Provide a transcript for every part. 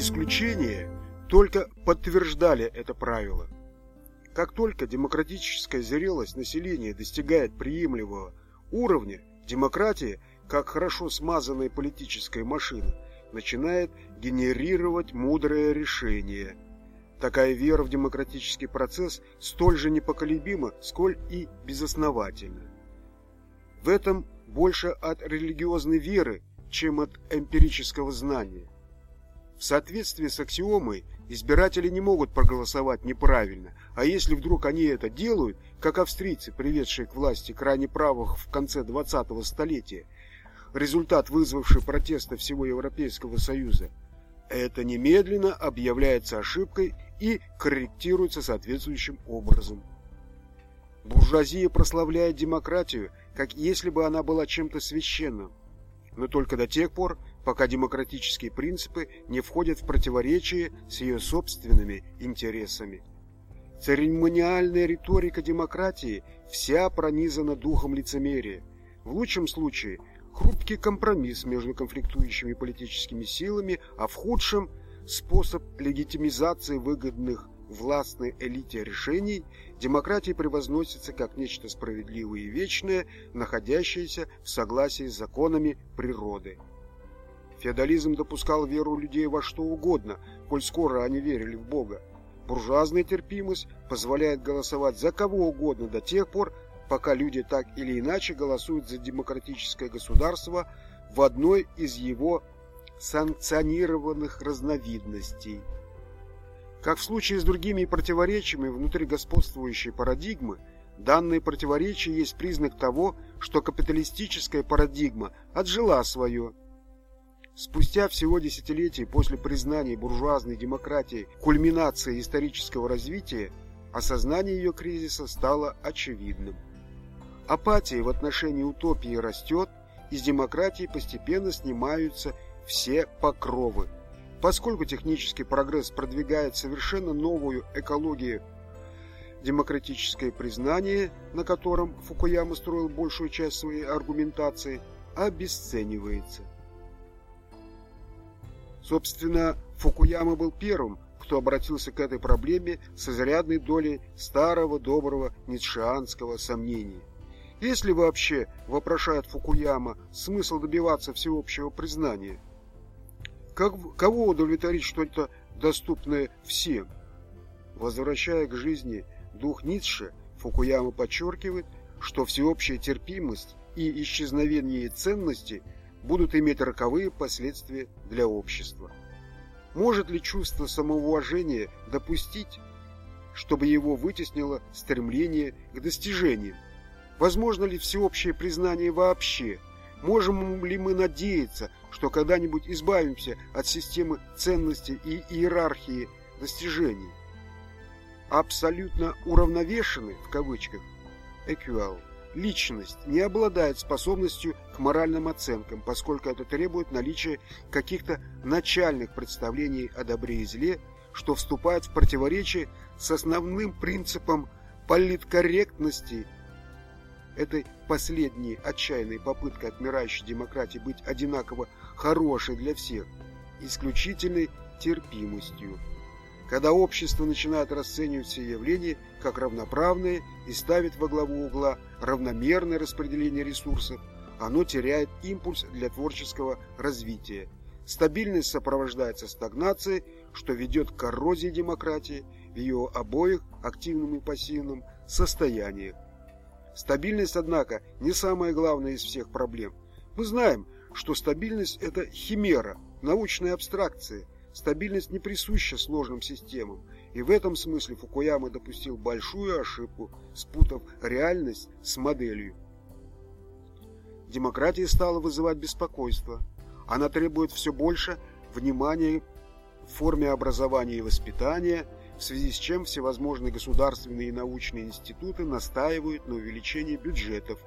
Исключения только подтверждали это правило. Как только демократическая зрелость населения достигает приемлемого уровня, демократия, как хорошо смазанная политическая машина, начинает генерировать мудрое решение. Такая вера в демократический процесс столь же непоколебима, сколь и безосновательна. В этом больше от религиозной веры, чем от эмпирического знания. В соответствии с аксиомой избиратели не могут проголосовать неправильно, а если вдруг они это делают, как австрийцы, приведшие к власти крайне правых в конце 20-го столетия, результат вызвавший протесты всего Европейского Союза, это немедленно объявляется ошибкой и корректируется соответствующим образом. Буржуазия прославляет демократию, как если бы она была чем-то священным, но только до тех пор, пока демократические принципы не входят в противоречие с ее собственными интересами. Церемониальная риторика демократии вся пронизана духом лицемерия. В лучшем случае хрупкий компромисс между конфликтующими политическими силами, а в худшем способ легитимизации выгодных властной элите решений, демократия превозносится как нечто справедливое и вечное, находящееся в согласии с законами природы. Феодализм допускал веру людей во что угодно, коль скоро они верили в Бога. Буржуазная терпимость позволяет голосовать за кого угодно до тех пор, пока люди так или иначе голосуют за демократическое государство в одной из его санкционированных разновидностей. Как в случае с другими противоречиями внутри господствующей парадигмы, данные противоречия есть признак того, что капиталистическая парадигма отжила свое. Спустя всего десятилетий после признания буржуазной демократии кульминации исторического развития, осознание ее кризиса стало очевидным. Апатия в отношении утопии растет, из демократии постепенно снимаются все покровы – Поскольку технический прогресс продвигает совершенно новую экологию, демократическое признание, на котором Фукуяма строил большую часть своей аргументации, обесценивается. Собственно, Фукуяма был первым, кто обратился к этой проблеме с изрядной долей старого доброго ницшеанского сомнения. Если вообще, вопрошает Фукуяма, смысл добиваться всеобщего признания – как, кого удовлетворить что-то доступное всем? Возвращая к жизни дух Ницше, Фукуяма подчеркивает, что всеобщая терпимость и исчезновение ценности будут иметь роковые последствия для общества. Может ли чувство самоуважения допустить, чтобы его вытеснило стремление к достижениям? Возможно ли всеобщее признание вообще – Можем ли мы надеяться, что когда-нибудь избавимся от системы ценностей и иерархии достижений? Абсолютно уравновешенный, в кавычках, equal, личность не обладает способностью к моральным оценкам, поскольку это требует наличия каких-то начальных представлений о добре и зле, что вступает в противоречие с основным принципом политкорректности этой последней отчаянной попыткой отмирающей демократии быть одинаково хорошей для всех, исключительной терпимостью. Когда общество начинает расценивать все явления как равноправные и ставит во главу угла равномерное распределение ресурсов, оно теряет импульс для творческого развития. Стабильность сопровождается стагнацией, что ведет к коррозии демократии в ее обоих активном и пассивном состояниях. Стабильность, однако, не самая главная из всех проблем. Мы знаем, что стабильность – это химера, научная абстракция. Стабильность не присуща сложным системам, и в этом смысле Фукуяма допустил большую ошибку, спутав реальность с моделью. Демократия стала вызывать беспокойство. Она требует все больше внимания в форме образования и воспитания – в связи с чем всевозможные государственные и научные институты настаивают на увеличении бюджетов.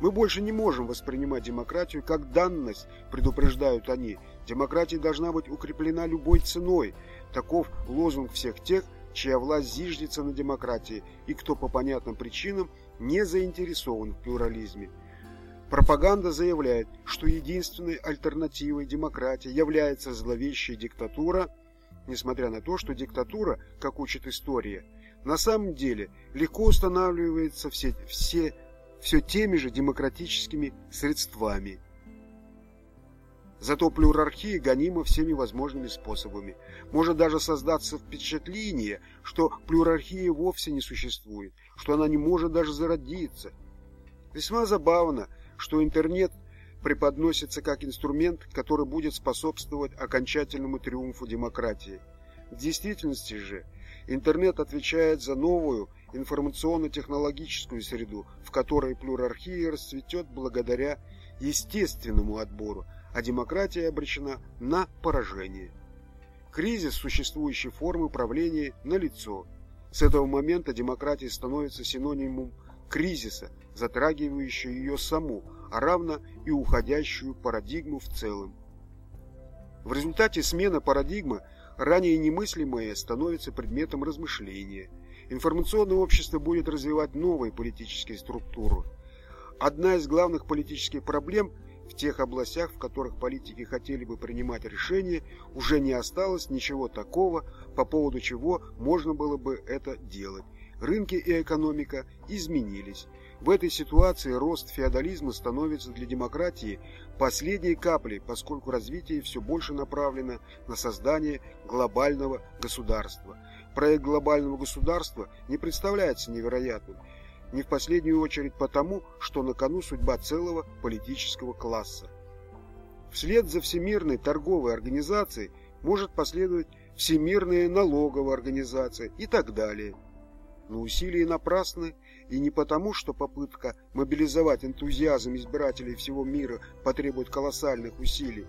Мы больше не можем воспринимать демократию как данность, предупреждают они. Демократия должна быть укреплена любой ценой. Таков лозунг всех тех, чья власть зиждется на демократии и кто по понятным причинам не заинтересован в плюрализме. Пропаганда заявляет, что единственной альтернативой демократии является зловещая диктатура – несмотря на то, что диктатура, как учит история, на самом деле легко устанавливается все, все, все теми же демократическими средствами. Зато плюрархия гонима всеми возможными способами. Может даже создаться впечатление, что плюрархия вовсе не существует, что она не может даже зародиться. Весьма забавно, что интернет преподносится как инструмент, который будет способствовать окончательному триумфу демократии. В действительности же интернет отвечает за новую информационно-технологическую среду, в которой плюрархия расцветет благодаря естественному отбору, а демократия обречена на поражение. Кризис существующей формы правления налицо. С этого момента демократия становится синонимом кризиса, затрагивающего ее саму, а равно и уходящую парадигму в целом. В результате смены парадигмы ранее немыслимое становится предметом размышления. Информационное общество будет развивать новые политические структуры. Одна из главных политических проблем – в тех областях, в которых политики хотели бы принимать решения, уже не осталось ничего такого, по поводу чего можно было бы это делать. Рынки и экономика изменились. В этой ситуации рост феодализма становится для демократии последней каплей, поскольку развитие все больше направлено на создание глобального государства. Проект глобального государства не представляется невероятным – не в последнюю очередь потому, что на кону судьба целого политического класса. Вслед за Всемирной торговой организацией может последовать Всемирная налоговая организация и так далее. Но усилия напрасны и не потому, что попытка мобилизовать энтузиазм избирателей всего мира потребует колоссальных усилий,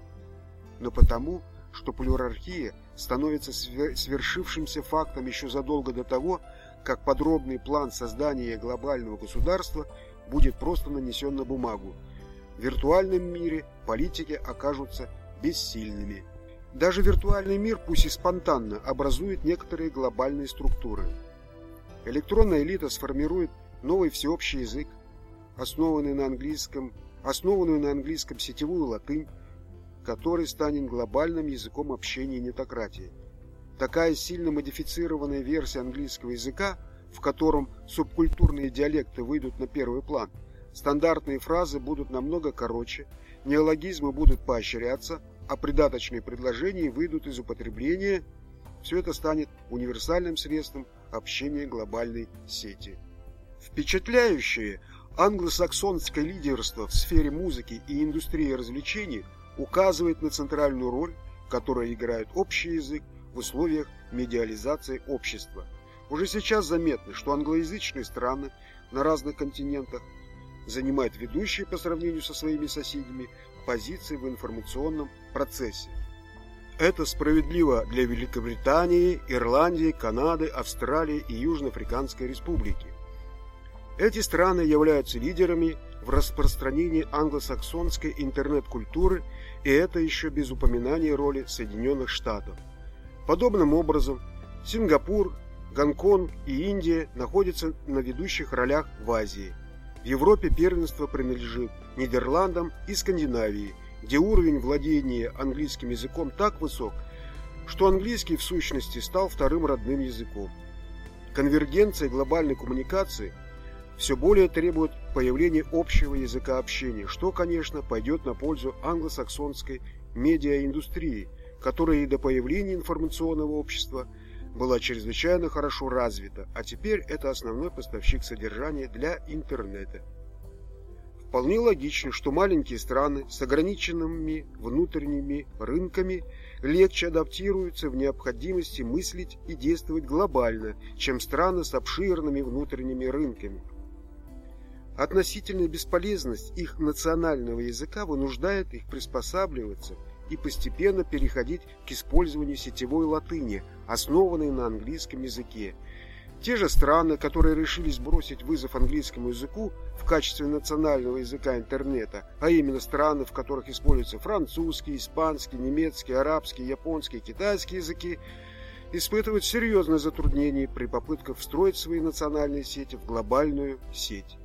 но потому, что плюрархия становится свершившимся фактом еще задолго до того, как подробный план создания глобального государства будет просто нанесен на бумагу. В виртуальном мире политики окажутся бессильными. Даже виртуальный мир, пусть и спонтанно, образует некоторые глобальные структуры. Электронная элита сформирует новый всеобщий язык, основанный на английском, основанную на английском сетевую латынь, который станет глобальным языком общения нетократии. Такая сильно модифицированная версия английского языка, в котором субкультурные диалекты выйдут на первый план, стандартные фразы будут намного короче, неологизмы будут поощряться, а придаточные предложения выйдут из употребления. Все это станет универсальным средством общения глобальной сети. Впечатляющее англосаксонское лидерство в сфере музыки и индустрии развлечений указывает на центральную роль, которую играет общий язык в условиях медиализации общества. Уже сейчас заметно, что англоязычные страны на разных континентах занимают ведущие по сравнению со своими соседями позиции в информационном процессе. Это справедливо для Великобритании, Ирландии, Канады, Австралии и Южноафриканской республики. Эти страны являются лидерами в распространении англосаксонской интернет-культуры, и это еще без упоминания роли Соединенных Штатов. Подобным образом Сингапур, Гонконг и Индия находятся на ведущих ролях в Азии. В Европе первенство принадлежит Нидерландам и Скандинавии, где уровень владения английским языком так высок, что английский в сущности стал вторым родным языком. Конвергенция глобальной коммуникации все более требует появления общего языка общения, что, конечно, пойдет на пользу англосаксонской медиаиндустрии – которая и до появления информационного общества была чрезвычайно хорошо развита, а теперь это основной поставщик содержания для интернета. Вполне логично, что маленькие страны с ограниченными внутренними рынками легче адаптируются в необходимости мыслить и действовать глобально, чем страны с обширными внутренними рынками. Относительная бесполезность их национального языка вынуждает их приспосабливаться – и постепенно переходить к использованию сетевой латыни, основанной на английском языке. Те же страны, которые решили сбросить вызов английскому языку в качестве национального языка интернета, а именно страны, в которых используются французский, испанский, немецкий, арабский, японский, китайский языки, испытывают серьезные затруднения при попытках встроить свои национальные сети в глобальную сеть.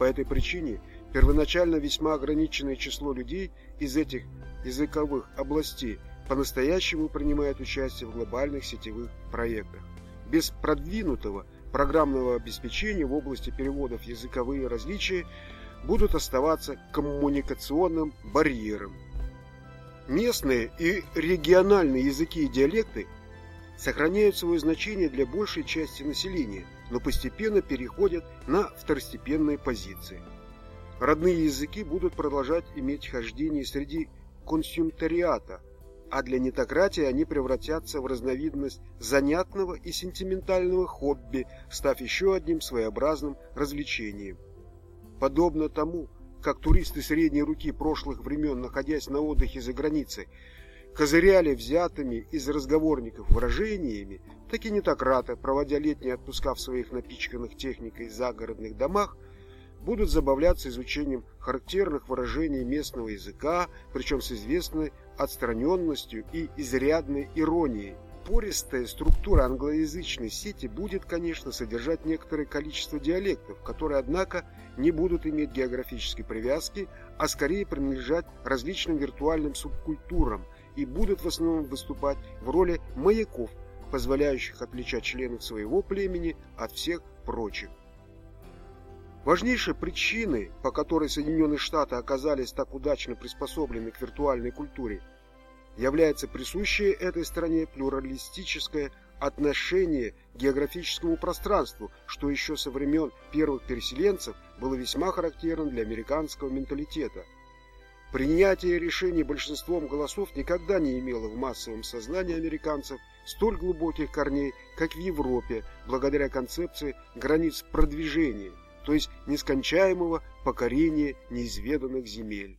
По этой причине первоначально весьма ограниченное число людей из этих языковых областей по-настоящему принимает участие в глобальных сетевых проектах. Без продвинутого программного обеспечения в области переводов языковые различия будут оставаться коммуникационным барьером. Местные и региональные языки и диалекты сохраняют свое значение для большей части населения, но постепенно переходят на второстепенные позиции. Родные языки будут продолжать иметь хождение среди консюмтариата, а для нетократии они превратятся в разновидность занятного и сентиментального хобби, став еще одним своеобразным развлечением. Подобно тому, как туристы средней руки прошлых времен, находясь на отдыхе за границей, козыряли взятыми из разговорников выражениями, так и нетократы, проводя летние отпуска в своих напичканных техникой загородных домах, будут забавляться изучением характерных выражений местного языка, причем с известной отстраненностью и изрядной иронией. Пористая структура англоязычной сети будет, конечно, содержать некоторое количество диалектов, которые, однако, не будут иметь географической привязки, а скорее принадлежать различным виртуальным субкультурам и будут в основном выступать в роли маяков, позволяющих отличать членов своего племени от всех прочих. Важнейшей причиной, по которой Соединенные Штаты оказались так удачно приспособлены к виртуальной культуре, является присущее этой стране плюралистическое отношение к географическому пространству, что еще со времен первых переселенцев было весьма характерно для американского менталитета. Принятие решений большинством голосов никогда не имело в массовом сознании американцев столь глубоких корней, как в Европе, благодаря концепции границ продвижения – то есть нескончаемого покорения неизведанных земель.